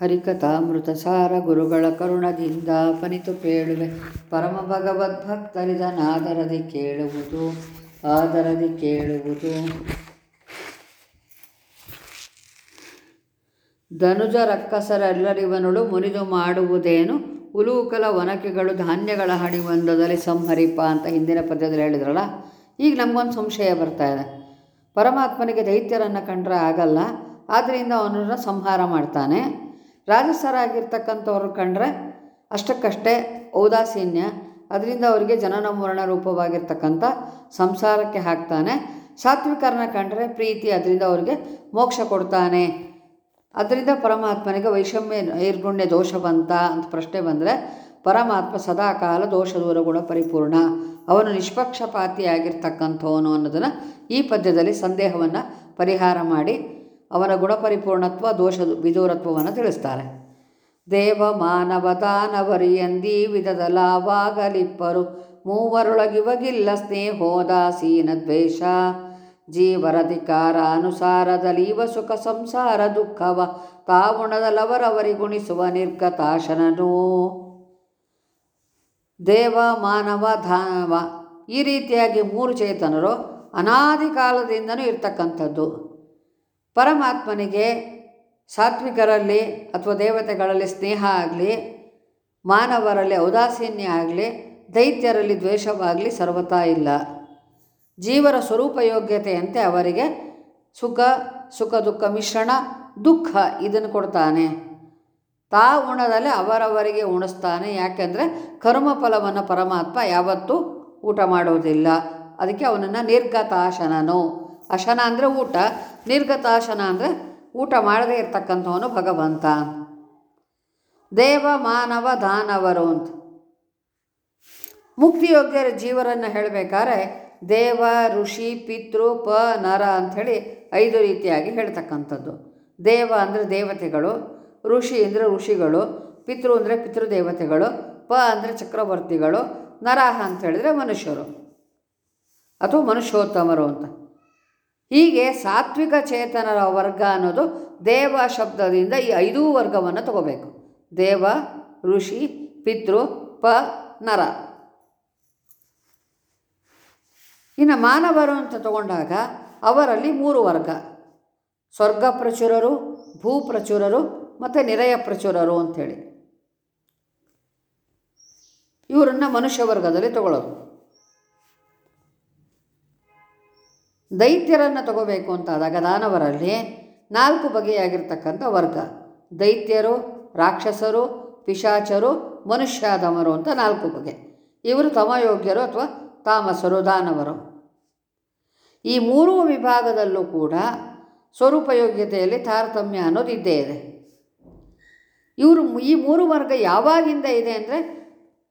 ಹರಿಕಥಾಮೃತ ಸಾರ ಗುರುಗಳ ಕರುಣದಿಂದ ಪನಿತು ಪೇಳುವೆ. ಪರಮ ಭಗವದ್ ಭಗವದ್ಭಕ್ತರಿದನಾದರದಿ ಕೇಳುವುದು, ಆದರದಿ ಕೇಳುವುದು. ಧನುಜ ರಕ್ಕಸರೆಲ್ಲರಿವನುಳು ಮುನಿದು ಮಾಡುವುದೇನು? ಉಲೂಕಲ ಒನಕೆಗಳು ಧಾನ್ಯಗಳ ಹಣಿವಂದದಲ್ಲಿ ಸಂಹರಿಪ ಅಂತ ಹಿಂದಿನ ಪದ್ಯದಲ್ಲಿ ಹೇಳಿದ್ರಲ್ಲ? ಈಗ ನಮಗೊಂದು ಸಂಶಯ ಬರ್ತಾ ಇದೆ. ಪರಮಾತ್ಮನಿಗೆ ದೈತ್ಯರನ್ನು ಕಂಡ್ರೆ ಆಗಲ್ಲ ಆದ್ದರಿಂದ ಅವನನ್ನು ಸಂಹಾರ ಮಾಡ್ತಾನೆ. ರಾಜಸರಾಗಿರ್ತಕ್ಕಂಥವ್ರು ಕಂಡ್ರೆ ಅಷ್ಟಕ್ಕಷ್ಟೇ ಔದಾಸೀನ್ಯ. ಅದರಿಂದ ಅವರಿಗೆ ಜನನ ಮರಣ ರೂಪವಾಗಿರ್ತಕ್ಕಂಥ ಸಂಸಾರಕ್ಕೆ ಹಾಕ್ತಾನೆ. ಸಾತ್ವಿಕರನ್ನ ಕಂಡ್ರೆ ಪ್ರೀತಿ ಅದರಿಂದ ಅವರಿಗೆ ಮೋಕ್ಷ ಕೊಡ್ತಾನೆ. ಅದರಿಂದ ಪರಮಾತ್ಮನಿಗೆ ವೈಷಮ್ಯ ನೈರ್ಗುಣ್ಯ ದೋಷವಂತ ಅಂತ ಪ್ರಶ್ನೆ ಬಂದರೆ ಪರಮಾತ್ಮ ಸದಾಕಾಲ ದೋಷ ದೂರ ಗುಣ ಪರಿಪೂರ್ಣ. ಅವನು ನಿಷ್ಪಕ್ಷಪಾತಿಯಾಗಿರ್ತಕ್ಕಂಥವನು ಅನ್ನೋದನ್ನು ಈ ಪದ್ಯದಲ್ಲಿ ಸಂದೇಹವನ್ನು ಪರಿಹಾರ ಮಾಡಿ ಅವನ ಗುಣಪರಿಪೂರ್ಣತ್ವ ದೋಷ ವಿದೂರತ್ವವನ್ನು ತಿಳಿಸ್ತಾರೆ. ದೇವ ಮಾನವ ದಾನವರಿಯಂದೀ ವಿಧದ ಲಾವಾಗಲಿಪ್ಪರು ಮೂವರೊಳಗಿವಗಿಲ್ಲ ಸ್ನೇಹೋದಾಸೀನ ದ್ವೇಷ. ಜೀವರಧಿಕಾರ ಅನುಸಾರದಲೀವ ಸುಖ ಸಂಸಾರ ದುಃಖವ. ತಾವುಣದಲವರವರಿಗುಣಿಸುವ ನಿರ್ಗತಾಶನನು. ದೇವ ಮಾನವ ದಾನವ ಈ ರೀತಿಯಾಗಿ ಮೂರು ಚೇತನರು ಅನಾದಿ ಕಾಲದಿಂದನೂ ಇರ್ತಕ್ಕಂಥದ್ದು. ಪರಮಾತ್ಮನಿಗೆ ಸಾತ್ವಿಕರಲ್ಲಿ ಅಥವಾ ದೇವತೆಗಳಲ್ಲಿ ಸ್ನೇಹ ಆಗಲಿ, ಮಾನವರಲ್ಲಿ ಔದಾಸೀನ್ಯ ಆಗಲಿ, ದೈತ್ಯರಲ್ಲಿ ದ್ವೇಷವಾಗಲಿ ಸರ್ವತಾ ಇಲ್ಲ. ಜೀವರ ಸ್ವರೂಪ ಯೋಗ್ಯತೆಯಂತೆ ಅವರಿಗೆ ಸುಖ ಸುಖ, ದುಃಖ, ಮಿಶ್ರಣ, ದುಃಖ ಇದನ್ನು ಕೊಡ್ತಾನೆ. ತಾ ಉಣದಲ್ಲಿ ಅವರವರಿಗೆ ಉಣಿಸ್ತಾನೆ. ಯಾಕೆಂದರೆ ಕರ್ಮಫಲವನ್ನು ಪರಮಾತ್ಮ ಯಾವತ್ತೂ ಊಟ ಮಾಡೋದಿಲ್ಲ. ಅದಕ್ಕೆ ಅವನನ್ನು ನಿರ್ಗತಾಶನನು. ಅಶನ ಅಂದರೆ ಊಟ, ನಿರ್ಗತಾಶನ ಅಂದರೆ ಊಟ ಮಾಡದೇ ಇರ್ತಕ್ಕಂಥವನು ಭಗವಂತ. ದೇವ ಮಾನವ ದಾನವರು ಅಂತ. ಮುಕ್ತಿಯೋಗ್ಯರ ಜೀವರನ್ನು ಹೇಳಬೇಕಾದ್ರೆ ದೇವ, ಋಷಿ, ಪಿತೃ, ಪ, ನರ ಅಂಥೇಳಿ ಐದು ರೀತಿಯಾಗಿ ಹೇಳ್ತಕ್ಕಂಥದ್ದು. ದೇವ ಅಂದರೆ ದೇವತೆಗಳು, ಋಷಿ ಅಂದರೆ ಋಷಿಗಳು, ಪಿತೃ ಅಂದರೆ ಪಿತೃದೇವತೆಗಳು, ಪ ಅಂದರೆ ಚಕ್ರವರ್ತಿಗಳು, ನರಹ ಅಂತ ಹೇಳಿದರೆ ಮನುಷ್ಯರು. ಅಥವಾ ಮನುಷ್ಯೋತ್ತಮರು ಅಂತ. ಹೀಗೆ ಸಾತ್ವಿಕ ಚೇತನರ ವರ್ಗ ಅನ್ನೋದು ದೇವ ಶಬ್ದದಿಂದ ಈ ಐದೂ ವರ್ಗವನ್ನು ತಗೋಬೇಕು. ದೇವ, ಋಷಿ, ಪಿತೃ, ಪ, ನರ. ಇನ್ನು ಮಾನವರು ಅಂತ ತಗೊಂಡಾಗ ಅವರಲ್ಲಿ ಮೂರು ವರ್ಗ. ಸ್ವರ್ಗ ಪ್ರಚುರರು, ಭೂ ಪ್ರಚುರರು ಮತ್ತು ನಿರಯ ಪ್ರಚುರರು ಅಂಥೇಳಿ ಇವರನ್ನು ಮನುಷ್ಯ ವರ್ಗದಲ್ಲಿ ತಗೊಳ್ಳೋದು. ದೈತ್ಯರನ್ನು ತಗೋಬೇಕು ಅಂತಾದಾಗ ದಾನವರಲ್ಲಿ ನಾಲ್ಕು ಬಗೆಯಾಗಿರ್ತಕ್ಕಂಥ ವರ್ಗ. ದೈತ್ಯರು, ರಾಕ್ಷಸರು, ಪಿಶಾಚರು, ಮನುಷ್ಯಾದಮರು ಅಂತ ನಾಲ್ಕು ಬಗೆ. ಇವರು ತಮಯೋಗ್ಯರು ಅಥವಾ ತಾಮಸರು, ದಾನವರು. ಈ ಮೂರೂ ವಿಭಾಗದಲ್ಲೂ ಕೂಡ ಸ್ವರೂಪಯೋಗ್ಯತೆಯಲ್ಲಿ ತಾರತಮ್ಯ ಅನ್ನೋದು ಇದ್ದೇ ಇದೆ. ಇವರು ಈ ಮೂರು ವರ್ಗ ಯಾವಾಗಿಂದ ಇದೆ ಅಂದರೆ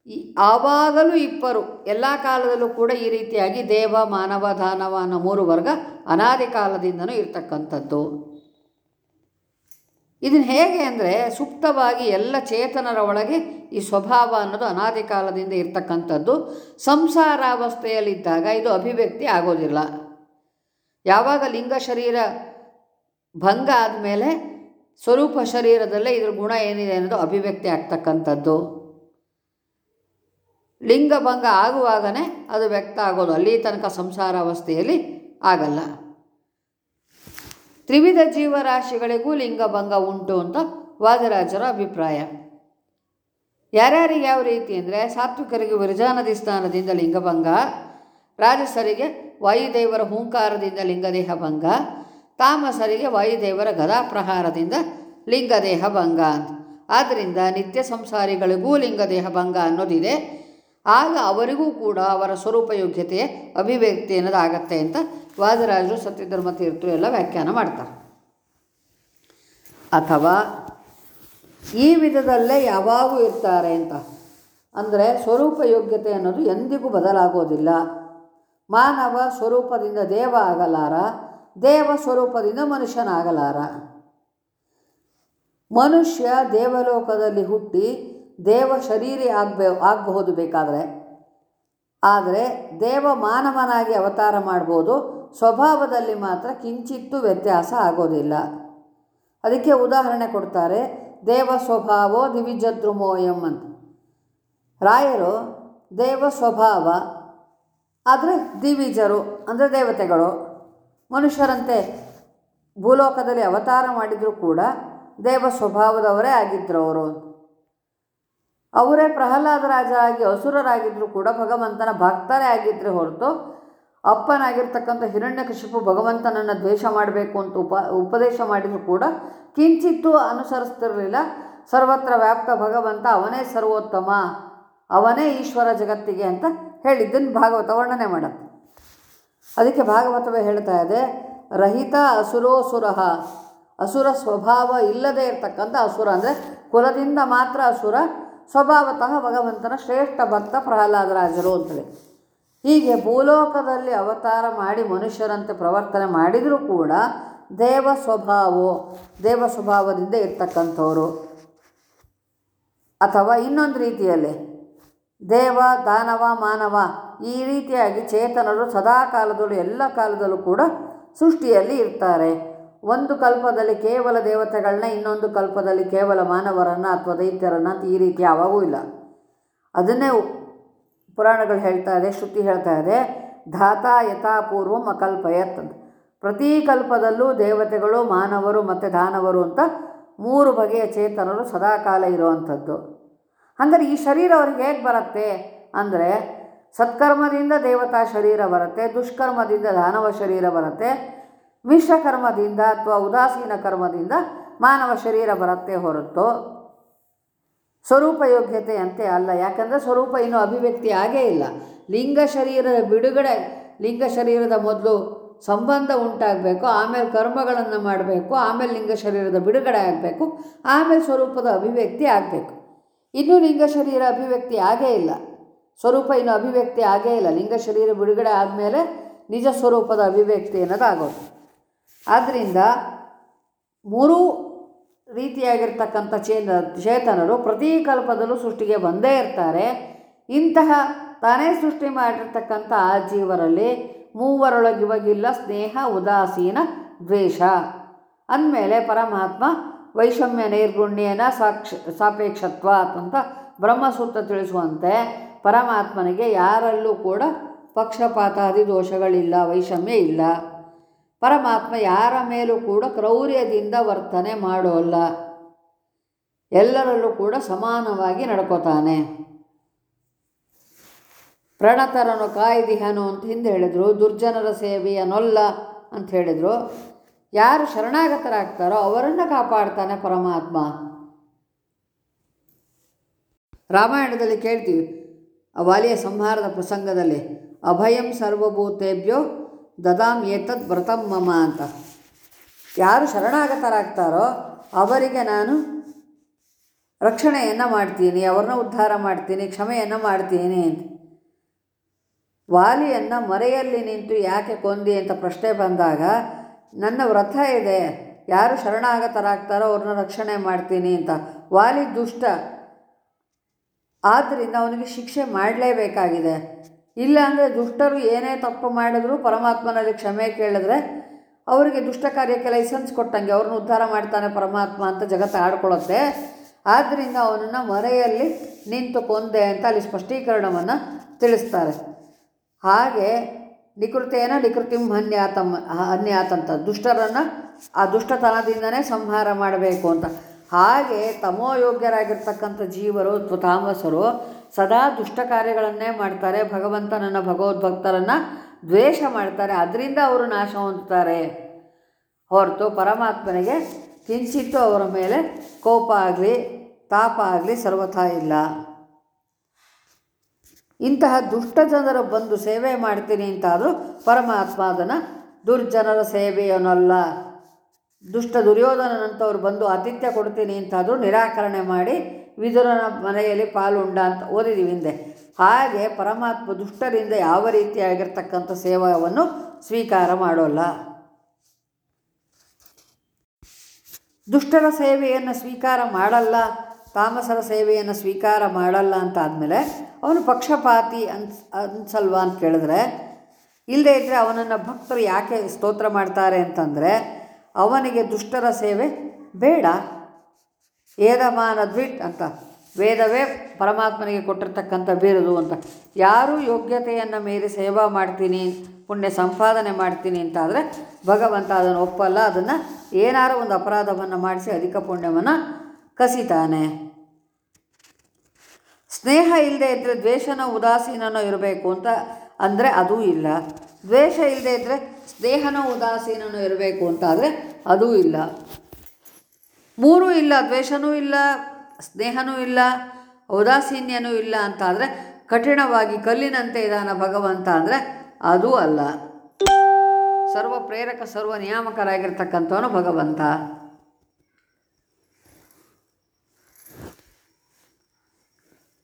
ಈ ಆವಾಗಲೂ ಇಬ್ಬರು, ಎಲ್ಲ ಕಾಲದಲ್ಲೂ ಕೂಡ ಈ ರೀತಿಯಾಗಿ ದೇವ, ಮಾನವ, ದಾನವ ಅನ್ನೋ ಮೂರು ವರ್ಗ ಅನಾದಿ ಕಾಲದಿಂದನೂ ಇರ್ತಕ್ಕಂಥದ್ದು. ಇದನ್ನು ಹೇಗೆ ಅಂದರೆ ಸುಪ್ತವಾಗಿ ಎಲ್ಲ ಚೇತನರ ಒಳಗೆ ಈ ಸ್ವಭಾವ ಅನ್ನೋದು ಅನಾದಿ ಕಾಲದಿಂದ ಇರ್ತಕ್ಕಂಥದ್ದು. ಸಂಸಾರಾವಸ್ಥೆಯಲ್ಲಿದ್ದಾಗ ಇದು ಅಭಿವ್ಯಕ್ತಿ ಆಗೋದಿಲ್ಲ. ಯಾವಾಗ ಲಿಂಗ ಶರೀರ ಭಂಗ ಆದಮೇಲೆ ಸ್ವರೂಪ ಶರೀರದಲ್ಲೇ ಇದ್ರ ಗುಣ ಏನಿದೆ ಅನ್ನೋದು ಅಭಿವ್ಯಕ್ತಿ ಆಗ್ತಕ್ಕಂಥದ್ದು. ಲಿಂಗಭಂಗ ಆಗುವಾಗನೇ ಅದು ವ್ಯಕ್ತ ಆಗೋದು. ಅಲ್ಲಿ ತನಕ ಸಂಸಾರಾವಸ್ಥೆಯಲ್ಲಿ ಆಗಲ್ಲ. ತ್ರಿವಿಧ ಜೀವರಾಶಿಗಳಿಗೂ ಲಿಂಗಭಂಗ ಉಂಟು ಅಂತ ವಾದರಾಜರ ಅಭಿಪ್ರಾಯ. ಯಾರ್ಯಾರಿಗೆ ಯಾವ ರೀತಿ ಅಂದರೆ ಸಾತ್ವಿಕರಿಗೆ ವಿರಜಾನದಿ ಸ್ಥಾನದಿಂದ ಲಿಂಗಭಂಗ, ರಾಜಸರಿಗೆ ವಾಯುದೇವರ ಹೂಂಕಾರದಿಂದ ಲಿಂಗದೇಹ ಭಂಗ ತಾಮಸರಿಗೆ ವಾಯುದೇವರ ಗದಾಪ್ರಹಾರದಿಂದ ಲಿಂಗದೇಹ ಭಂಗ ಅಂತ. ಆದ್ದರಿಂದ ನಿತ್ಯ ಸಂಸಾರಿಗಳಿಗೂ ಲಿಂಗದೇಹ ಭಂಗ ಅನ್ನೋದಿದೆ. ಆಗ ಅವರಿಗೂ ಕೂಡ ಅವರ ಸ್ವರೂಪ ಯೋಗ್ಯತೆಯ ಅಭಿವ್ಯಕ್ತಿ ಅನ್ನೋದಾಗತ್ತೆ ಅಂತ ವಾದರಾಜರು ಸತ್ಯಧರ್ಮ ತೀರ್ಥರು ಎಲ್ಲ ವ್ಯಾಖ್ಯಾನ ಮಾಡ್ತಾರೆ. ಅಥವಾ ಈ ವಿಧದಲ್ಲೇ ಯಾವಾಗೂ ಇರ್ತಾರೆ ಅಂತ. ಅಂದರೆ ಸ್ವರೂಪ ಯೋಗ್ಯತೆ ಅನ್ನೋದು ಎಂದಿಗೂ ಬದಲಾಗೋದಿಲ್ಲ. ಮಾನವ ಸ್ವರೂಪದಿಂದ ದೇವ ಆಗಲಾರ, ದೇವ ಸ್ವರೂಪದಿಂದ ಮನುಷ್ಯನಾಗಲಾರ. ಮನುಷ್ಯ ದೇವಲೋಕದಲ್ಲಿ ಹುಟ್ಟಿ ದೇವ ಶರೀರಿ ಆಗ್ಬೇ, ಆಗಬಹುದು ಬೇಕಾದರೆ. ಆದರೆ ದೇವ ಮಾನವನಾಗಿ ಅವತಾರ ಮಾಡ್ಬೋದು, ಸ್ವಭಾವದಲ್ಲಿ ಮಾತ್ರ ಕಿಂಚಿತ್ತು ವ್ಯತ್ಯಾಸ ಆಗೋದಿಲ್ಲ. ಅದಕ್ಕೆ ಉದಾಹರಣೆ ಕೊಡ್ತಾರೆ, ದೇವ ಸ್ವಭಾವೋ ದಿವಿಜದ್ರುಮೋಯಂ ಅಂತ. ರಾಯರು, ದೇವ ಸ್ವಭಾವ, ಆದರೆ ದಿವಿಜರು, ಅಂದರೆ ದೇವತೆಗಳು, ಮನುಷ್ಯರಂತೆ ಭೂಲೋಕದಲ್ಲಿ ಅವತಾರ ಮಾಡಿದರೂ ಕೂಡ ದೇವ ಸ್ವಭಾವದವರೇ ಆಗಿದ್ದರು ಅವರು ಅವರೇ ಪ್ರಹ್ಲಾದರಾಜರಾಗಿ ಅಸುರರಾಗಿದ್ದರೂ ಕೂಡ ಭಗವಂತನ ಭಕ್ತರೇ ಆಗಿದ್ದರೆ ಹೊರತು ಅಪ್ಪನಾಗಿರ್ತಕ್ಕಂಥ ಹಿರಣ್ಯಕಶಿಪು ಭಗವಂತನನ್ನು ದ್ವೇಷ ಮಾಡಬೇಕು ಅಂತ ಉಪ, ಉಪದೇಶ ಮಾಡಿದರೂ ಕೂಡ ಕಿಂಚಿತ್ತೂ ಅನುಸರಿಸ್ತಿರಲಿಲ್ಲ. ಸರ್ವತ್ರ ವ್ಯಾಪ್ತ ಭಗವಂತ ಅವನೇ ಸರ್ವೋತ್ತಮ, ಅವನೇ ಈಶ್ವರ ಜಗತ್ತಿಗೆ ಅಂತ ಹೇಳಿದ್ದನ್ನು ಭಾಗವತ ವರ್ಣನೆ ಮಾಡುತ್ತೆ. ಅದಕ್ಕೆ ಭಾಗವತವೇ ಹೇಳ್ತಾ ಇದೆ, ರಹಿತ ಅಸುರೋಸುರ ಅಸುರ ಸ್ವಭಾವ ಇಲ್ಲದೆ ಇರತಕ್ಕಂಥ ಅಸುರ ಅಂದರೆ ಕುಲದಿಂದ ಮಾತ್ರ ಅಸುರ ಸ್ವಭಾವತಃ ಭಗವಂತನ ಶ್ರೇಷ್ಠ ಭಕ್ತ ಪ್ರಹ್ಲಾದರಾಜರು ಅಂತೇಳಿ. ಹೀಗೆ ಭೂಲೋಕದಲ್ಲಿ ಅವತಾರ ಮಾಡಿ ಮನುಷ್ಯರಂತೆ ಪ್ರವರ್ತನೆ ಮಾಡಿದರೂ ಕೂಡ ದೇವ ಸ್ವಭಾವೋ, ದೇವ ಸ್ವಭಾವದಿಂದ ಇರ್ತಕ್ಕಂಥವ್ರು. ಅಥವಾ ಇನ್ನೊಂದು ರೀತಿಯಲ್ಲಿ, ದೇವ, ದಾನವ, ಮಾನವ ಈ ರೀತಿಯಾಗಿ ಚೇತನರು ಸದಾ ಕಾಲದಲ್ಲೂ ಎಲ್ಲ ಕಾಲದಲ್ಲೂ ಕೂಡ ಸೃಷ್ಟಿಯಲ್ಲಿ ಇರ್ತಾರೆ. ಒಂದು ಕಲ್ಪದಲ್ಲಿ ಕೇವಲ ದೇವತೆಗಳನ್ನ, ಇನ್ನೊಂದು ಕಲ್ಪದಲ್ಲಿ ಕೇವಲ ಮಾನವರನ್ನು ಅಥವಾ ದೈತ್ಯರನ್ನು ಈ ರೀತಿ ಯಾವಾಗೂ ಇಲ್ಲ. ಅದನ್ನೇ ಪುರಾಣಗಳು ಹೇಳ್ತಾ ಇದೆ, ಶ್ರುತಿ ಹೇಳ್ತಾ ಇದೆ, ಧಾತಾ ಯಥಾಪೂರ್ವಂ ಅಕಲ್ಪಯತ್ ಪ್ರತಿ ಕಲ್ಪದಲ್ಲೂ ದೇವತೆಗಳು, ಮಾನವರು ಮತ್ತು ದಾನವರು ಅಂತ ಮೂರು ಬಗೆಯ ಚೇತನರು ಸದಾಕಾಲ ಇರುವಂಥದ್ದು. ಅಂದರೆ ಈ ಶರೀರ ಅವ್ರಿಗೆ ಹೇಗೆ ಬರುತ್ತೆ ಅಂದರೆ, ಸತ್ಕರ್ಮದಿಂದ ದೇವತಾ ಶರೀರ ಬರುತ್ತೆ, ದುಷ್ಕರ್ಮದಿಂದ ದಾನವ ಶರೀರ ಬರುತ್ತೆ ಮಿಶ್ರ ಕರ್ಮದಿಂದ ಅಥವಾ ಉದಾಸೀನ ಕರ್ಮದಿಂದ ಮಾನವ ಶರೀರ ಬರುತ್ತೆ ಹೊರತು ಸ್ವರೂಪ ಯೋಗ್ಯತೆ ಅಂತೆ ಅಲ್ಲ. ಯಾಕಂದರೆ ಸ್ವರೂಪ ಇನ್ನೂ ಅಭಿವ್ಯಕ್ತಿ ಆಗೇ ಇಲ್ಲ. ಲಿಂಗ ಶರೀರದ ಬಿಡುಗಡೆ, ಲಿಂಗ ಶರೀರದ ಮೊದಲು ಸಂಬಂಧ ಉಂಟಾಗಬೇಕು, ಆಮೇಲೆ ಕರ್ಮಗಳನ್ನು ಮಾಡಬೇಕು, ಆಮೇಲೆ ಲಿಂಗ ಶರೀರದ ಬಿಡುಗಡೆ ಆಗಬೇಕು, ಆಮೇಲೆ ಸ್ವರೂಪದ ಅಭಿವ್ಯಕ್ತಿ ಆಗಬೇಕು. ಇನ್ನೂ ಲಿಂಗ ಶರೀರ ಅಭಿವ್ಯಕ್ತಿ ಆಗೇ ಇಲ್ಲ. ಸ್ವರೂಪ ಇನ್ನು ಅಭಿವ್ಯಕ್ತಿ ಆಗೇ ಇಲ್ಲ. ಲಿಂಗ ಶರೀರ ಬಿಡುಗಡೆ ಆದಮೇಲೆ ನಿಜ ಸ್ವರೂಪದ ಅಭಿವ್ಯಕ್ತಿ ಅನ್ನೋದು ಆಗೋದು ಆದ್ದರಿಂದ ಮೂರು ರೀತಿಯಾಗಿರ್ತಕ್ಕಂಥ ಚೇತ ಚೇತನರು ಪ್ರತಿ ಕಲ್ಪದಲ್ಲೂ ಸೃಷ್ಟಿಗೆ ಬಂದೇ ಇರ್ತಾರೆ. ಇಂತಹ ತಾನೇ ಸೃಷ್ಟಿ ಮಾಡಿರ್ತಕ್ಕಂಥ ಆ ಜೀವರಲ್ಲಿ ಮೂವರೊಳಗಿವಾಗಿಲ್ಲ ಸ್ನೇಹ, ಉದಾಸೀನ, ದ್ವೇಷ. ಅಂದಮೇಲೆ ಪರಮಾತ್ಮ ವೈಷಮ್ಯ, ನೈರ್ಗುಣ್ಯನ ಸಾಕ್ಷ ಸಾಪೇಕ್ಷತ್ವ ಅಂತ ಬ್ರಹ್ಮಸೂತ್ರ ತಿಳಿಸುವಂತೆ ಪರಮಾತ್ಮನಿಗೆ ಯಾರಲ್ಲೂ ಕೂಡ ಪಕ್ಷಪಾತಾದಿ ದೋಷಗಳಿಲ್ಲ, ವೈಷಮ್ಯ ಇಲ್ಲ. ಪರಮಾತ್ಮ ಯಾರ ಮೇಲೂ ಕೂಡ ಕ್ರೌರ್ಯದಿಂದ ವರ್ತನೆ ಮಾಡೋಲ್ಲ ಎಲ್ಲರಲ್ಲೂ ಕೂಡ ಸಮಾನವಾಗಿ ನಡ್ಕೋತಾನೆ. ಪ್ರಣತರನು ಕಾಯ್ದಿಹನು ಅಂತ ಹಿಂದೆ ಹೇಳಿದರು, ದುರ್ಜನರ ಸೇವೆಯ ನೊಲ್ಲ ಅಂತ ಹೇಳಿದರು. ಯಾರು ಶರಣಾಗತರಾಗ್ತಾರೋ ಅವರನ್ನು ಕಾಪಾಡ್ತಾನೆ ಪರಮಾತ್ಮ. ರಾಮಾಯಣದಲ್ಲಿ ಕೇಳ್ತೀವಿ ಆ ವಾಲಿಯ ಸಂಹಾರದ ಪ್ರಸಂಗದಲ್ಲಿ, ಅಭಯಂ ಸರ್ವಭೂತೇಭ್ಯೋ ದದಾಂ ಏತದ್ ವ್ರತಂ ಮಮ ಅಂತ. ಯಾರು ಶರಣಾಗತರಾಗ್ತಾರೋ ಅವರಿಗೆ ನಾನು ರಕ್ಷಣೆಯನ್ನು ಮಾಡ್ತೀನಿ, ಅವ್ರನ್ನ ಉದ್ಧಾರ ಮಾಡ್ತೀನಿ, ಕ್ಷಮೆಯನ್ನು ಮಾಡ್ತೀನಿ ಅಂತ. ವಾಲಿಯನ್ನು ಮರೆಯಲ್ಲಿ ನಿಂತು ಯಾಕೆ ಕೊಂದಿ ಅಂತ ಪ್ರಶ್ನೆ ಬಂದಾಗ, ನನ್ನ ವ್ರತ ಇದೆ, ಯಾರು ಶರಣಾಗತರಾಗ್ತಾರೋ ಅವ್ರನ್ನ ರಕ್ಷಣೆ ಮಾಡ್ತೀನಿ ಅಂತ. ವಾಲಿ ದುಷ್ಟ. ಆದ್ದರಿಂದ ಅವನಿಗೆ ಶಿಕ್ಷೆ ಮಾಡಲೇಬೇಕಾಗಿದೆ. ಇಲ್ಲಾಂದರೆ ದುಷ್ಟರು ಏನೇ ತಪ್ಪು ಮಾಡಿದ್ರು ಪರಮಾತ್ಮನಲ್ಲಿ ಕ್ಷಮೆ ಕೇಳಿದ್ರೆ ಅವರಿಗೆ ದುಷ್ಟ ಕಾರ್ಯಕ್ಕೆ ಲೈಸೆನ್ಸ್ ಕೊಟ್ಟಂಗೆ ಅವ್ರನ್ನ ಉದ್ಧಾರ ಮಾಡ್ತಾನೆ ಪರಮಾತ್ಮ ಅಂತ ಜಗತ್ತು ಆಡ್ಕೊಳ್ಳುತ್ತೆ. ಆದ್ದರಿಂದ ಅವನನ್ನು ಮರೆಯಲ್ಲಿ ನಿಂತು ಕೊಂದೆ ಅಂತ ಅಲ್ಲಿ ಸ್ಪಷ್ಟೀಕರಣವನ್ನು ತಿಳಿಸ್ತಾರೆ. ಹಾಗೆ ನಿಕೃತೇನ ನಿಕೃತಿಂ ಅನ್ಯಾತಮ್ಮ ಅನ್ಯಾತಂತ ದುಷ್ಟರನ್ನು ಆ ದುಷ್ಟತನದಿಂದನೇ ಸಂಹಾರ ಮಾಡಬೇಕು ಅಂತ. ಹಾಗೆ ತಮೋಯೋಗ್ಯರಾಗಿರ್ತಕ್ಕಂಥ ಜೀವರು ತಾಮಸರು ಸದಾ ದುಷ್ಟ ಕಾರ್ಯಗಳನ್ನೇ ಮಾಡ್ತಾರೆ, ಭಗವಂತನನ್ನು, ಭಗವದ್ಭಕ್ತರನ್ನು ದ್ವೇಷ ಮಾಡ್ತಾರೆ, ಅದರಿಂದ ಅವರು ನಾಶ ಹೊಂದ್ತಾರೆ ಹೊರತು ಪರಮಾತ್ಮನಿಗೆ ಕಿಂಚಿತ್ತು ಅವರ ಮೇಲೆ ಕೋಪ ಆಗಲಿ, ತಾಪ ಆಗಲಿ ಸರ್ವಥಾ ಇಲ್ಲ. ಇಂತಹ ದುಷ್ಟ ಜನರ ಬಂದು ಸೇವೆ ಮಾಡ್ತೀನಿ ಅಂತಾದರೂ ಪರಮಾತ್ಮ ಅದನ್ನು ದುರ್ಜನರ ಸೇವೆಯನ್ನಲ್ಲ ದುಷ್ಟ ದುರ್ಯೋಧನನಂತವ್ರು ಬಂದು ಆತಿಥ್ಯ ಕೊಡ್ತೀನಿ ಅಂತಾದರೂ ನಿರಾಕರಣೆ ಮಾಡಿ ವಿದುರನ ಮನೆಯಲ್ಲಿ ಪಾಲುಂಡ ಅಂತ ಓದಿದ್ದೀವಿ ಹಿಂದೆ. ಹಾಗೆ ಪರಮಾತ್ಮ ದುಷ್ಟರಿಂದ ಯಾವ ರೀತಿಯಾಗಿರ್ತಕ್ಕಂಥ ಸೇವವನ್ನು ಸ್ವೀಕಾರ ಮಾಡೋಲ್ಲ. ದುಷ್ಟರ ಸೇವೆಯನ್ನು ಸ್ವೀಕಾರ ಮಾಡಲ್ಲ, ತಾಮಸರ ಸೇವೆಯನ್ನು ಸ್ವೀಕಾರ ಮಾಡಲ್ಲ ಅಂತ ಆದಮೇಲೆ ಅವನು ಪಕ್ಷಪಾತಿ ಅನ್ಸ್ ಅನ್ಸಲ್ವಾ ಅಂತ ಕೇಳಿದ್ರೆ ಇಲ್ಲದೇ ಇದ್ದರೆ ಅವನನ್ನು ಭಕ್ತರು ಯಾಕೆ ಸ್ತೋತ್ರ ಮಾಡ್ತಾರೆ ಅಂತಂದರೆ, ಅವನಿಗೆ ದುಷ್ಟರ ಸೇವೆ ಬೇಡ. ಏದಮಾನ ದ್ವಿಟ್ ಅಂತ ವೇದವೇ ಪರಮಾತ್ಮನಿಗೆ ಕೊಟ್ಟಿರ್ತಕ್ಕಂಥ ಬಿರುದು ಅಂತ. ಯಾರು ಯೋಗ್ಯತೆಯನ್ನು ಮೀರಿ ಸೇವಾ ಮಾಡ್ತೀನಿ, ಪುಣ್ಯ ಸಂಪಾದನೆ ಮಾಡ್ತೀನಿ ಅಂತಾದರೆ ಭಗವಂತ ಅದನ್ನು ಒಪ್ಪಲ್ಲ, ಅದನ್ನು ಏನಾರು ಒಂದು ಅಪರಾಧವನ್ನು ಮಾಡಿಸಿ ಅಧಿಕ ಪುಣ್ಯವನ್ನು ಕಸಿತಾನೆ. ಸ್ನೇಹ ಇಲ್ಲದೆ ಇದ್ದರೆ ದ್ವೇಷನೋ ಉದಾಸೀನನೋ ಇರಬೇಕು ಅಂತ ಅಂದರೆ ಅದೂ ಇಲ್ಲ. ದ್ವೇಷ ಇಲ್ಲದೆ ಇದ್ದರೆ ಸ್ನೇಹನೋ ಉದಾಸೀನನೋ ಇರಬೇಕು ಅಂತ ಆದರೆ ಅದೂ ಇಲ್ಲ. ಮೂರೂ ಇಲ್ಲ, ದ್ವೇಷನೂ ಇಲ್ಲ, ಸ್ನೇಹನೂ ಇಲ್ಲ, ಔದಾಸೀನ್ಯನೂ ಇಲ್ಲ ಅಂತ ಆದರೆ ಕಠಿಣವಾಗಿ ಕಲ್ಲಿನಂತೆ ಇದಾನ ಭಗವಂತ ಅಂದರೆ ಅದೂ ಅಲ್ಲ. ಸರ್ವ ಪ್ರೇರಕ, ಸರ್ವ ನಿಯಾಮಕರಾಗಿರ್ತಕ್ಕಂಥವನು ಭಗವಂತ.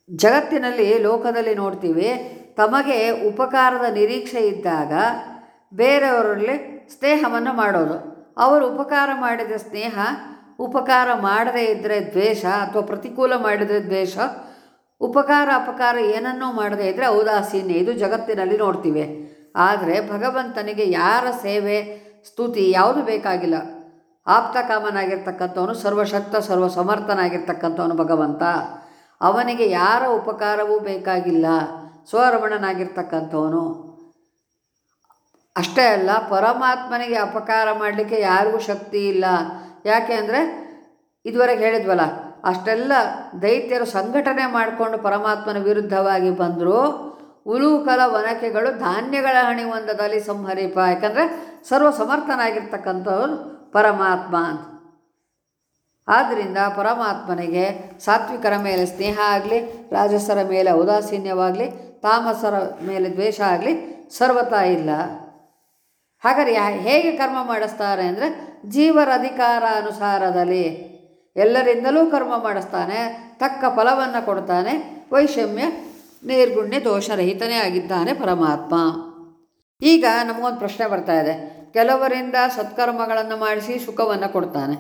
ಜಗತ್ತಿನಲ್ಲಿ ಲೋಕದಲ್ಲಿ ನೋಡ್ತೀವಿ, ತಮಗೆ ಉಪಕಾರದ ನಿರೀಕ್ಷೆ ಇದ್ದಾಗ ಬೇರೆಯವರಲ್ಲಿ ಸ್ನೇಹವನ್ನು ಮಾಡೋದು. ಅವರು ಉಪಕಾರ ಮಾಡಿದ ಸ್ನೇಹ ಉಪಕಾರ ಮಾಡದೇ ಇದ್ದರೆ ದ್ವೇಷ ಅಥವಾ ಪ್ರತಿಕೂಲ ಮಾಡಿದರೆ ದ್ವೇಷ, ಉಪಕಾರ ಅಪಕಾರ ಏನನ್ನೂ ಮಾಡದೇ ಇದ್ದರೆ ಔದಾಸೀನ್ಯ. ಇದು ಜಗತ್ತಿನಲ್ಲಿ ನೋಡ್ತೀವಿ. ಆದರೆ ಭಗವಂತನಿಗೆ ಯಾರ ಸೇವೆ, ಸ್ತುತಿ ಯಾವುದು ಬೇಕಾಗಿಲ್ಲ. ಆಪ್ತ ಕಾಮನಾಗಿರ್ತಕ್ಕಂಥವನು ಸರ್ವಶಕ್ತ ಸರ್ವ ಸಮರ್ಥನಾಗಿರ್ತಕ್ಕಂಥವನು ಭಗವಂತ. ಅವನಿಗೆ ಯಾರ ಉಪಕಾರವೂ ಬೇಕಾಗಿಲ್ಲ. ಸ್ವರಮಣನಾಗಿರ್ತಕ್ಕಂಥವನು. ಅಷ್ಟೇ ಅಲ್ಲ, ಪರಮಾತ್ಮನಿಗೆ ಅಪಕಾರ ಮಾಡಲಿಕ್ಕೆ ಯಾರಿಗೂ ಶಕ್ತಿ ಇಲ್ಲ. ಯಾಕೆ ಅಂದರೆ ಇದುವರೆಗೆ ಹೇಳಿದ್ವಲ್ಲ, ಅಷ್ಟೆಲ್ಲ ದೈತ್ಯರು ಸಂಘಟನೆ ಮಾಡಿಕೊಂಡು ಪರಮಾತ್ಮನ ವಿರುದ್ಧವಾಗಿ ಬಂದರೂ ಉಲೂಕಲ ವನಕೆಗಳು ಧಾನ್ಯಗಳ ಹಣಿವೊಂದದಲ್ಲಿ ಸಂಹರಿಪ, ಯಾಕಂದರೆ ಸರ್ವ ಸಮರ್ಥನಾಗಿರ್ತಕ್ಕಂಥವ್ರು ಪರಮಾತ್ಮ ಅಂತ. ಆದ್ದರಿಂದ ಪರಮಾತ್ಮನಿಗೆ ಸಾತ್ವಿಕರ ಮೇಲೆ ಸ್ನೇಹ ಆಗಲಿ, ರಾಜಸರ ಮೇಲೆ ಔದಾಸೀನ್ಯವಾಗಲಿ, ತಾಮಸರ ಮೇಲೆ ದ್ವೇಷ ಆಗಲಿ, ಸರ್ವತಾ ಇಲ್ಲ. ಹಾಗಾದ್ರೆ ಹೇಗೆ ಕರ್ಮ ಮಾಡಿಸ್ತಾರೆ ಅಂದರೆ ಜೀವರ ಅಧಿಕಾರ ಅನುಸಾರದಲ್ಲಿ ಎಲ್ಲರಿಂದಲೂ ಕರ್ಮ ಮಾಡಿಸ್ತಾನೆ, ತಕ್ಕ ಫಲವನ್ನು ಕೊಡ್ತಾನೆ, ವೈಷಮ್ಯ, ನಿರ್ಗುಣ್ಯ, ದೋಷರಹಿತನೇ ಆಗಿದ್ದಾನೆ ಪರಮಾತ್ಮ. ಈಗ ನಮಗೊಂದು ಪ್ರಶ್ನೆ ಬರ್ತಾ ಇದೆ. ಕೆಲವರಿಂದ ಸತ್ಕರ್ಮಗಳನ್ನು ಮಾಡಿಸಿ ಸುಖವನ್ನು ಕೊಡ್ತಾನೆ.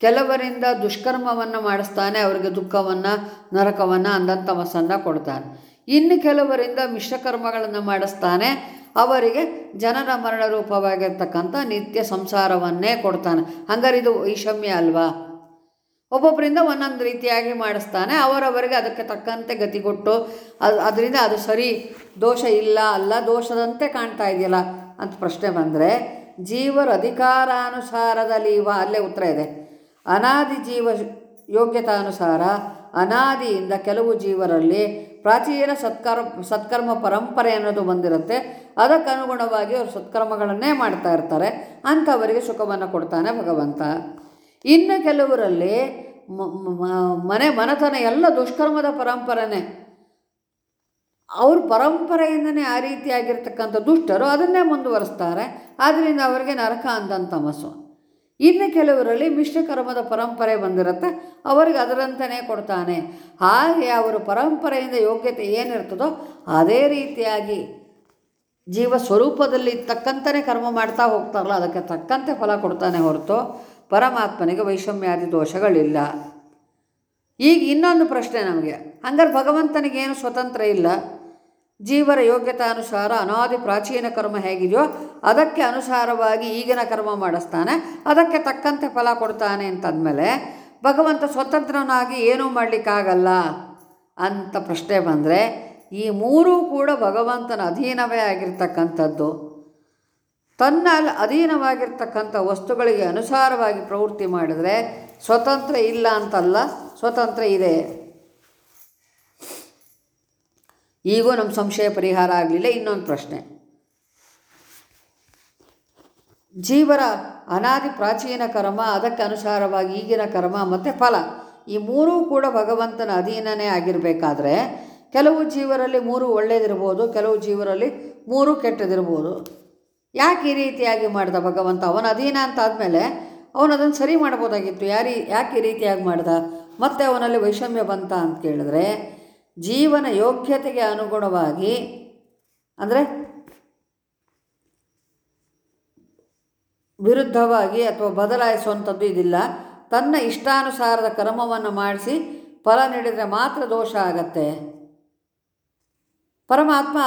ಕೆಲವರಿಂದ ದುಷ್ಕರ್ಮವನ್ನು ಮಾಡಿಸ್ತಾನೆ, ಅವರಿಗೆ ದುಃಖವನ್ನು, ನರಕವನ್ನು ಅಂಧಂತಮಸ್ಸನ್ನು ಕೊಡ್ತಾನೆ. ಇನ್ನು ಕೆಲವರಿಂದ ಮಿಶ್ರಕರ್ಮಗಳನ್ನು ಮಾಡಿಸ್ತಾನೆ ಅವರಿಗೆ ಜನನ ಮರಣ ರೂಪವಾಗಿರ್ತಕ್ಕಂಥ ನಿತ್ಯ ಸಂಸಾರವನ್ನೇ ಕೊಡ್ತಾನೆ. ಹಂಗಾರೆ ಇದು ವೈಷಮ್ಯ ಅಲ್ವಾ? ಒಬ್ಬೊಬ್ಬರಿಂದ ಒಂದೊಂದು ರೀತಿಯಾಗಿ ಮಾಡಿಸ್ತಾನೆ. ಅವರವರಿಗೆ ಅದಕ್ಕೆ ತಕ್ಕಂತೆ ಗತಿ ಕೊಟ್ಟು ಅದು, ಅದರಿಂದ ಅದು ಸರಿ ದೋಷ ಇಲ್ಲ ಅಲ್ಲ, ದೋಷದಂತೆ ಕಾಣ್ತಾ ಇದೆಯಲ್ಲ ಅಂತ ಪ್ರಶ್ನೆ ಬಂದರೆ, ಜೀವರ ಅಧಿಕಾರಾನುಸಾರದಲ್ಲಿ ಇವ, ಅಲ್ಲೇ ಉತ್ತರ ಇದೆ. ಅನಾದಿ ಜೀವ ಯೋಗ್ಯತಾನುಸಾರ ಅನಾದಿಯಿಂದ ಕೆಲವು ಜೀವರಲ್ಲಿ ಪ್ರಾಚೀನ ಸತ್ಕಾರ ಸತ್ಕರ್ಮ ಪರಂಪರೆ ಅನ್ನೋದು ಬಂದಿರುತ್ತೆ. ಅದಕ್ಕನುಗುಣವಾಗಿ ಅವರು ಸತ್ಕರ್ಮಗಳನ್ನೇ ಮಾಡ್ತಾ ಇರ್ತಾರೆ. ಅಂಥವರಿಗೆ ಸುಖವನ್ನು ಕೊಡ್ತಾನೆ ಭಗವಂತ. ಇನ್ನು ಕೆಲವರಲ್ಲಿ ಮನೆ ಮನತನ ಎಲ್ಲ ದುಷ್ಕರ್ಮದ ಪರಂಪರೆನೇ. ಅವ್ರ ಪರಂಪರೆಯಿಂದನೇ ಆ ರೀತಿಯಾಗಿರ್ತಕ್ಕಂಥ ದುಷ್ಟರು ಅದನ್ನೇ ಮುಂದುವರಿಸ್ತಾರೆ. ಆದ್ದರಿಂದ ಅವರಿಗೆ ನರಕ ಅಂದಂತಮಸ್ಸು ಇನ್ನು ಕೆಲವರಲ್ಲಿ ಮಿಶ್ರಕರ್ಮದ ಪರಂಪರೆ ಬಂದಿರುತ್ತೆ, ಅವರಿಗೆ ಅದರಂತನೇ ಕೊಡ್ತಾನೆ. ಹಾಗೆ ಅವರು ಪರಂಪರೆಯಿಂದ ಯೋಗ್ಯತೆ ಏನಿರ್ತದೋ ಅದೇ ರೀತಿಯಾಗಿ ಜೀವ ಸ್ವರೂಪದಲ್ಲಿ ತಕ್ಕಂತನೇ ಕರ್ಮ ಮಾಡ್ತಾ ಹೋಗ್ತಾರಲ್ಲ, ಅದಕ್ಕೆ ತಕ್ಕಂತೆ ಫಲ ಕೊಡ್ತಾನೆ ಹೊರತು ಪರಮಾತ್ಮನಿಗೆ ವೈಷಮ್ಯಾದಿ ದೋಷಗಳಿಲ್ಲ. ಈಗ ಇನ್ನೊಂದು ಪ್ರಶ್ನೆ ನಮಗೆ, ಹಂಗಾರೆ ಭಗವಂತನಿಗೇನು ಸ್ವತಂತ್ರ ಇಲ್ಲ? ಜೀವರ ಯೋಗ್ಯತಾನುಸಾರ ಅನಾದಿ ಪ್ರಾಚೀನ ಕರ್ಮ ಹೇಗಿದೆಯೋ ಅದಕ್ಕೆ ಅನುಸಾರವಾಗಿ ಈಗಿನ ಕರ್ಮ ಮಾಡಿಸ್ತಾನೆ. ಅದಕ್ಕೆ ತಕ್ಕಂತೆ ಫಲ ಕೊಡ್ತಾನೆ ಅಂತಂದಮೇಲೆ ಭಗವಂತ ಸ್ವತಂತ್ರನಾಗಿ ಏನೂ ಮಾಡಲಿಕ್ಕಾಗಲ್ಲ ಅಂತ ಪ್ರಶ್ನೆ ಬಂದರೆ ಈ ಮೂರೂ ಕೂಡ ಭಗವಂತನ ಅಧೀನವೇ ಆಗಿರ್ತಕ್ಕಂಥದ್ದು. ತನ್ನ ಅಧೀನವಾಗಿರ್ತಕ್ಕಂಥ ವಸ್ತುಗಳಿಗೆ ಅನುಸಾರವಾಗಿ ಪ್ರವೃತ್ತಿ ಮಾಡಿದರೆ ಸ್ವತಂತ್ರ ಇಲ್ಲ ಅಂತಲ್ಲ, ಸ್ವತಂತ್ರ ಇದೆ. ಈಗೂ ನಮ್ಮ ಸಂಶಯ ಪರಿಹಾರ ಆಗಲಿಲ್ಲ, ಇನ್ನೊಂದು ಪ್ರಶ್ನೆ. ಜೀವರ ಅನಾದಿ ಪ್ರಾಚೀನ ಕರ್ಮ, ಅದಕ್ಕೆ ಅನುಸಾರವಾಗಿ ಈಗಿನ ಕರ್ಮ ಮತ್ತು ಫಲ. ಈ ಮೂರೂ ಕೂಡ ಭಗವಂತನ ಅಧೀನನೇ ಆಗಿರಬೇಕಾದ್ರೆ ಕೆಲವು ಜೀವರಲ್ಲಿ ಮೂರು ಒಳ್ಳೆಯದಿರ್ಬೋದು ಕೆಲವು ಜೀವರಲ್ಲಿ ಮೂರು ಕೆಟ್ಟದಿರ್ಬೋದು. ಯಾಕೆ ಈ ರೀತಿಯಾಗಿ ಮಾಡ್ದ ಭಗವಂತ? ಅವನ ಅಧೀನ ಅಂತ ಆದಮೇಲೆ ಅವನು ಅದನ್ನು ಸರಿ ಮಾಡ್ಬೋದಾಗಿತ್ತು. ಯಾರೀ ಯಾಕೆ ಈ ರೀತಿಯಾಗಿ ಮಾಡ್ದ? ಮತ್ತೆ ಅವನಲ್ಲಿ ವೈಷಮ್ಯ ಬಂತ ಅಂತ ಕೇಳಿದ್ರೆ ಜೀವನ ಯೋಗ್ಯತೆಗೆ ಅನುಗುಣವಾಗಿ, ಅಂದರೆ ವಿರುದ್ಧವಾಗಿ ಅಥವಾ ಬದಲಾಯಿಸುವಂಥದ್ದು ಇದಿಲ್ಲ. ತನ್ನ ಇಷ್ಟಾನುಸಾರದ ಕರ್ಮವನ್ನು ಮಾಡಿಸಿ ಫಲ ನೀಡಿದರೆ ಮಾತ್ರ ದೋಷ ಆಗತ್ತೆ. ಪರಮಾತ್ಮ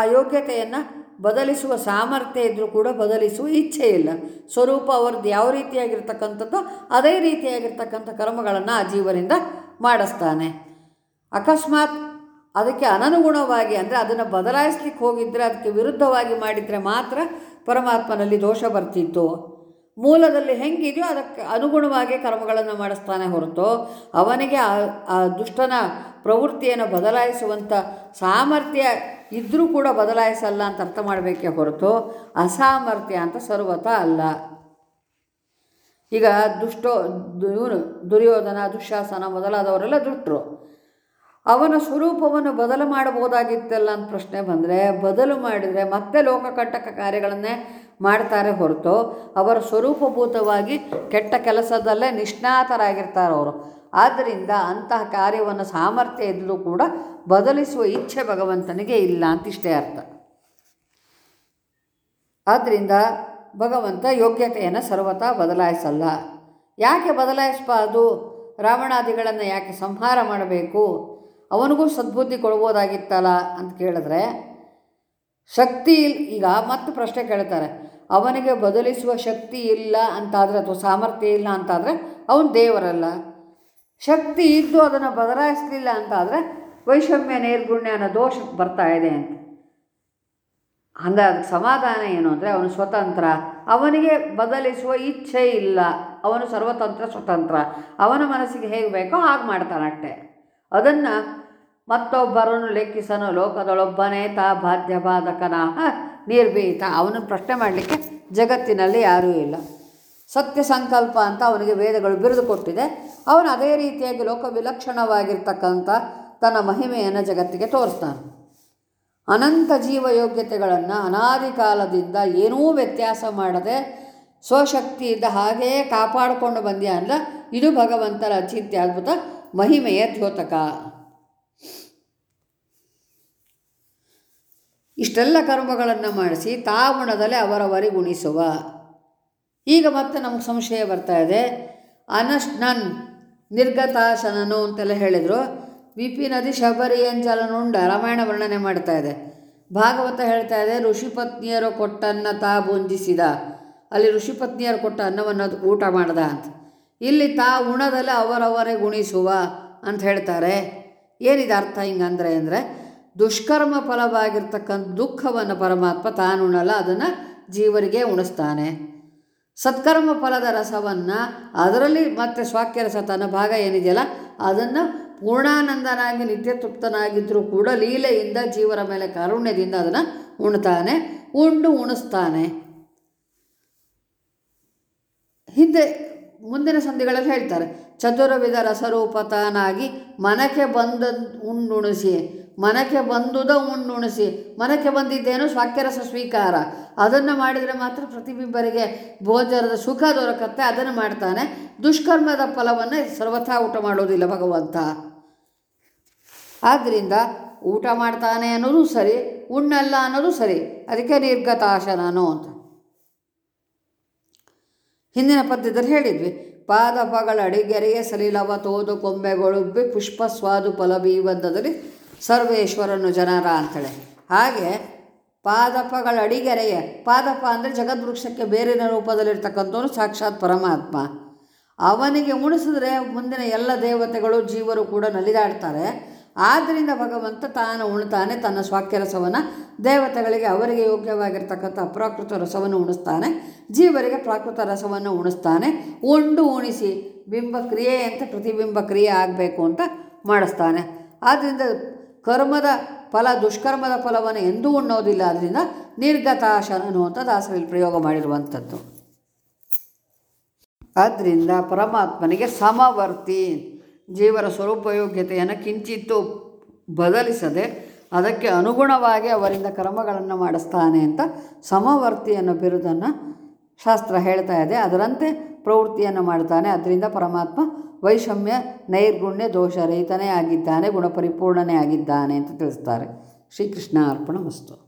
ಆ ಯೋಗ್ಯತೆಯನ್ನು ಬದಲಿಸುವ ಸಾಮರ್ಥ್ಯ ಇದ್ದರೂ ಕೂಡ ಬದಲಿಸುವ ಇಚ್ಛೆ ಇಲ್ಲ. ಸ್ವರೂಪ ಅವರದ್ದು ಯಾವ ರೀತಿಯಾಗಿರ್ತಕ್ಕಂಥದ್ದು ಅದೇ ರೀತಿಯಾಗಿರ್ತಕ್ಕಂಥ ಕರ್ಮಗಳನ್ನು ಆ ಜೀವನಿಂದ ಮಾಡಿಸ್ತಾನೆ. ಅಕಸ್ಮಾತ್ ಅದಕ್ಕೆ ಅನನುಗುಣವಾಗಿ ಅಂದರೆ ಅದನ್ನು ಬದಲಾಯಿಸ್ಲಿಕ್ಕೆ ಹೋಗಿದ್ದರೆ ಅದಕ್ಕೆ ವಿರುದ್ಧವಾಗಿ ಮಾಡಿದರೆ ಮಾತ್ರ ಪರಮಾತ್ಮನಲ್ಲಿ ದೋಷ ಬರ್ತಿತ್ತು. ಮೂಲದಲ್ಲಿ ಹೆಂಗಿದೆಯೋ ಅದಕ್ಕೆ ಅನುಗುಣವಾಗಿ ಕರ್ಮಗಳನ್ನು ಮಾಡಿಸ್ತಾನೆ ಹೊರತು ಅವನಿಗೆ ಆ ದುಷ್ಟನ ಪ್ರವೃತ್ತಿಯನ್ನು ಬದಲಾಯಿಸುವಂಥ ಸಾಮರ್ಥ್ಯ ಇದ್ದರೂ ಕೂಡ ಬದಲಾಯಿಸಲ್ಲ ಅಂತ ಅರ್ಥ ಮಾಡಬೇಕೇ ಹೊರತು ಅಸಾಮರ್ಥ್ಯ ಅಂತ ಸರ್ವತ ಅಲ್ಲ. ಈಗ ದುಷ್ಟೋ, ದುರ್ಯೋಧನ, ದುಶ್ಯಾಸನ ಮೊದಲಾದವರೆಲ್ಲ ದುಷ್ಟರು. ಅವನ ಸ್ವರೂಪವನ್ನು ಬದಲು ಮಾಡಬಹುದಾಗಿತ್ತಲ್ಲ ಅಂತ ಪ್ರಶ್ನೆ ಬಂದರೆ, ಬದಲು ಮಾಡಿದರೆ ಮತ್ತೆ ಲೋಕಕಟ್ಟಕ ಕಾರ್ಯಗಳನ್ನೇ ಮಾಡ್ತಾರೆ ಹೊರತು ಅವರ ಸ್ವರೂಪಭೂತವಾಗಿ ಕೆಟ್ಟ ಕೆಲಸದಲ್ಲೇ ನಿಷ್ಣಾತರಾಗಿರ್ತಾರೆ ಅವರು. ಆದ್ದರಿಂದ ಅಂತಹ ಕಾರ್ಯವನ್ನು ಸಾಮರ್ಥ್ಯ ಇದ್ದರೂ ಕೂಡ ಬದಲಿಸುವ ಇಚ್ಛೆ ಭಗವಂತನಿಗೆ ಇಲ್ಲ ಅಂತ ಇಷ್ಟೇ ಅರ್ಥ. ಆದ್ದರಿಂದ ಭಗವಂತ ಯೋಗ್ಯತೆಯನ್ನು ಸರ್ವತಾ ಬದಲಾಯಿಸಲ್ಲ. ಯಾಕೆ ಬದಲಾಯಿಸಬಾರ್ದು? ರಾವಣಾದಿಗಳನ್ನು ಯಾಕೆ ಸಂಹಾರ ಮಾಡಬೇಕು? ಅವನಿಗೂ ಸದ್ಬುದ್ಧಿ ಕೊಡ್ಬೋದಾಗಿತ್ತಲ್ಲ ಅಂತ ಕೇಳಿದ್ರೆ, ಶಕ್ತಿ ಈಗ ಮತ್ತೆ ಪ್ರಶ್ನೆ ಕೇಳ್ತಾರೆ. ಅವನಿಗೆ ಬದಲಿಸುವ ಶಕ್ತಿ ಇಲ್ಲ ಅಂತಾದರೆ, ಅಥವಾ ಸಾಮರ್ಥ್ಯ ಇಲ್ಲ ಅಂತಾದರೆ, ಅವನು ದೇವರಲ್ಲ. ಶಕ್ತಿ ಇದ್ದು ಅದನ್ನು ಬದಲಾಯಿಸಲಿಲ್ಲ ಅಂತಾದರೆ, ವೈಷಮ್ಯ, ನೇರ್ಗುಣ್ಯ ಅನ್ನೋ ದೋಷ ಬರ್ತಾ ಇದೆ ಅಂತ. ಅಂದರೆ ಅದಕ್ಕೆ ಸಮಾಧಾನ ಏನು ಅಂದರೆ, ಅವನು ಸ್ವತಂತ್ರ. ಅವನಿಗೆ ಬದಲಿಸುವ ಇಚ್ಛೆ ಇಲ್ಲ. ಅವನು ಸರ್ವತಂತ್ರ, ಸ್ವತಂತ್ರ. ಅವನ ಮನಸ್ಸಿಗೆ ಹೇಗೆ ಬೇಕೋ ಹಾಗೆ ಮಾಡ್ತಾನಷ್ಟೆ ಅದನ್ನು ಮತ್ತೊಬ್ಬರನ್ನು ಲೆಕ್ಕಿಸನು. ಲೋಕದೊಳೊಬ್ಬನೇ ತಾ ಬಾಧ್ಯ ಬಾಧಕನಾಹ ನಿರ್ಭೀತ. ಅವನನ್ನು ಪ್ರಶ್ನೆ ಮಾಡಲಿಕ್ಕೆ ಜಗತ್ತಿನಲ್ಲಿ ಯಾರೂ ಇಲ್ಲ. ಸತ್ಯ ಸಂಕಲ್ಪ ಅಂತ ಅವನಿಗೆ ವೇದಗಳು ಬಿರುದು ಕೊಟ್ಟಿದೆ. ಅವನು ಅದೇ ರೀತಿಯಾಗಿ ಲೋಕ ವಿಲಕ್ಷಣವಾಗಿರ್ತಕ್ಕಂಥ ತನ್ನ ಮಹಿಮೆಯನ್ನು ಜಗತ್ತಿಗೆ ತೋರಿಸ್ತಾನೆ. ಅನಂತ ಜೀವ ಯೋಗ್ಯತೆಗಳನ್ನು ಅನಾದಿ ಕಾಲದಿಂದ ಏನೂ ವ್ಯತ್ಯಾಸ ಮಾಡದೆ ಸ್ವಶಕ್ತಿಯಿಂದ ಹಾಗೆಯೇ ಕಾಪಾಡಿಕೊಂಡು ಬಂದ್ಯಾ ಅಂದ್ರೆ ಇದು ಭಗವಂತನ ಅಚಿತ್ಯ ಅದ್ಭುತ ಮಹಿಮೆಯ ದ್ಯೋತಕ. ಇಷ್ಟೆಲ್ಲ ಕರ್ಮಗಳನ್ನು ಮಾಡಿಸಿ ತಾಗುಣದಲ್ಲಿ ಅವರವರಿಗುಣಿಸುವ ಈಗ ಮತ್ತೆ ನಮಗೆ ಸಂಶಯ ಬರ್ತಾ ಇದೆ. ಅನಶ್ನನ್ ನಿರ್ಗತಾಶನನು ಅಂತೆಲ್ಲ ಹೇಳಿದರು. ವಿಪಿನದಿ ಶಬರಿ ಅಂಚಲನುಂಡ ರಾಮಾಯಣ ವರ್ಣನೆ ಮಾಡ್ತಾ ಇದೆ. ಭಾಗವತ ಹೇಳ್ತಾ ಇದೆ ಋಷಿಪತ್ನಿಯರು ಕೊಟ್ಟನ್ನ ತಾ ಬುಂಜಿಸಿದ ಅಲ್ಲಿ ಋಷಿಪತ್ನಿಯರು ಕೊಟ್ಟ ಅನ್ನವನ್ನು ಊಟ ಮಾಡ್ದ ಅಂತ. ಇಲ್ಲಿ ತಾ ಉಣದಲ್ಲಿ ಅವರವರೇ ಗುಣಿಸುವ ಅಂತ ಹೇಳ್ತಾರೆ. ಏನಿದೆ ಅರ್ಥ ಹಿಂಗಂದ್ರೆ ಅಂದರೆ ದುಷ್ಕರ್ಮ ಫಲವಾಗಿರ್ತಕ್ಕಂಥ ದುಃಖವನ್ನು ಪರಮಾತ್ಮ ತಾನು ಉಣಲ್ಲ, ಅದನ್ನು ಜೀವರಿಗೆ ಉಣಿಸ್ತಾನೆ. ಸತ್ಕರ್ಮ ಫಲದ ರಸವನ್ನು ಅದರಲ್ಲಿ ಮತ್ತೆ ಸ್ವಾಕ್ಯ ರಸ ತನ್ನ ಭಾಗ ಏನಿದೆಯಲ್ಲ, ಅದನ್ನು ಪೂರ್ಣಾನಂದನಾಗಿ ನಿತ್ಯ ತೃಪ್ತನಾಗಿದ್ದರೂ ಕೂಡ ಲೀಲೆಯಿಂದ, ಜೀವರ ಮೇಲೆ ಕಾರುಣ್ಯದಿಂದ ಅದನ್ನು ಉಣ್ತಾನೆ, ಉಂಡು ಉಣಿಸ್ತಾನೆ. ಹಿಂದೆ ಮುಂದಿನ ಸಂಧಿಗಳಲ್ಲಿ ಹೇಳ್ತಾರೆ, ಚತುರವಿಧ ರಸರೂಪತಾನಾಗಿ ಮನಕ್ಕೆ ಬಂದ ಉಂಡುಣಿಸಿ ಮನಕ್ಕೆ ಬಂದುದ ಉಣ್ಣುಣಿಸಿ. ಮನಕ್ಕೆ ಬಂದಿದ್ದೇನು ಸ್ವಾಕ್ಯರಸ ಸ್ವೀಕಾರ. ಅದನ್ನು ಮಾಡಿದರೆ ಮಾತ್ರ ಪ್ರತಿಬಿಂಬರಿಗೆ ಭೋಜನದ ಸುಖ ದೊರಕತ್ತೆ, ಅದನ್ನು ಮಾಡ್ತಾನೆ. ದುಷ್ಕರ್ಮದ ಫಲವನ್ನು ಸರ್ವಥಾ ಊಟ ಮಾಡೋದಿಲ್ಲ ಭಗವಂತ. ಆದ್ದರಿಂದ ಊಟ ಮಾಡ್ತಾನೆ ಅನ್ನೋದು ಸರಿ, ಉಣ್ಣಲ್ಲ ಅನ್ನೋದು ಸರಿ. ಅದಕ್ಕೆ ನಿರ್ಗತಾಶನನು ಅಂತ. ಹಿಂದಿನ ಪದ್ಯದಲ್ಲಿ ಹೇಳಿದ್ವಿ, ಪಾದಪಗಳ ಅಡಿಗೆರೆಯ ಸಲಿಲವ ತೋದು ಕೊಂಬೆಗೊಳುಬ್ಬಿ ಪುಷ್ಪ ಸ್ವಾದು ಫಲಬೀವಂದದಲ್ಲಿ ಸರ್ವೇಶ್ವರನು ಜನರ ಅಂತೇಳಿ. ಹಾಗೆ ಪಾದಪಗಳ ಅಡಿಗೆರೆಯ, ಪಾದಪ ಅಂದರೆ ಜಗದ್ವೃಕ್ಷಕ್ಕೆ ಬೇರಿನ ರೂಪದಲ್ಲಿರ್ತಕ್ಕಂಥವನು ಸಾಕ್ಷಾತ್ ಪರಮಾತ್ಮ. ಅವನಿಗೆ ಉಣಿಸಿದ್ರೆ ಮುಂದಿನ ಎಲ್ಲ ದೇವತೆಗಳು ಜೀವರು ಕೂಡ ನಲಿದಾಡ್ತಾರೆ. ಆದ್ದರಿಂದ ಭಗವಂತ ತಾನು ಉಣ್ತಾನೆ, ತನ್ನ ಸ್ವಾಕ್ಯ ರಸವನ್ನು ದೇವತೆಗಳಿಗೆ, ಅವರಿಗೆ ಯೋಗ್ಯವಾಗಿರ್ತಕ್ಕಂಥ ಅಪ್ರಾಕೃತ ರಸವನ್ನು ಉಣಿಸ್ತಾನೆ, ಜೀವರಿಗೆ ಪ್ರಾಕೃತ ರಸವನ್ನು ಉಣಿಸ್ತಾನೆ, ಉಂಡು ಉಣಿಸಿ ಬಿಂಬ ಅಂತ ಪ್ರತಿಬಿಂಬ ಕ್ರಿಯೆ ಆಗಬೇಕು ಅಂತ ಮಾಡಿಸ್ತಾನೆ. ಆದ್ದರಿಂದ ಕರ್ಮದ ಫಲ, ದುಷ್ಕರ್ಮದ ಫಲವನ್ನು ಎಂದೂ ಉಣ್ಣೋದಿಲ್ಲ. ಅದರಿಂದ ನಿರ್ಗತಾಶ ಅನ್ನುವಂಥ ದಾಸರಲ್ಲಿ ಪ್ರಯೋಗ ಮಾಡಿರುವಂಥದ್ದು. ಆದ್ದರಿಂದ ಪರಮಾತ್ಮನಿಗೆ ಸಮವರ್ತಿ. ಜೀವರ ಸ್ವರೂಪಯೋಗ್ಯತೆಯನ್ನು ಕಿಂಚಿತ್ತು ಬದಲಿಸದೆ ಅದಕ್ಕೆ ಅನುಗುಣವಾಗಿ ಅವರಿಂದ ಕರ್ಮಗಳನ್ನು ಮಾಡಿಸ್ತಾನೆ ಅಂತ ಸಮವರ್ತಿ ಅನ್ನೋ ಬಿರುದನ್ನು ಶಾಸ್ತ್ರ ಹೇಳ್ತಾ ಇದೆ. ಅದರಂತೆ ಪ್ರವೃತ್ತಿಯನ್ನು ಮಾಡ್ತಾನೆ ಅದರಿಂದ ಪರಮಾತ್ಮ ವೈಷಮ್ಯ, ನೈರ್ಗುಣ್ಯ, ದೋಷರಹಿತನೇ ಆಗಿದ್ದಾನೆ, ಗುಣಪರಿಪೂರ್ಣನೇ ಆಗಿದ್ದಾನೆ ಅಂತ ತಿಳಿಸ್ತಾರೆ. ಶ್ರೀಕೃಷ್ಣ ಅರ್ಪಣ ವಸ್ತು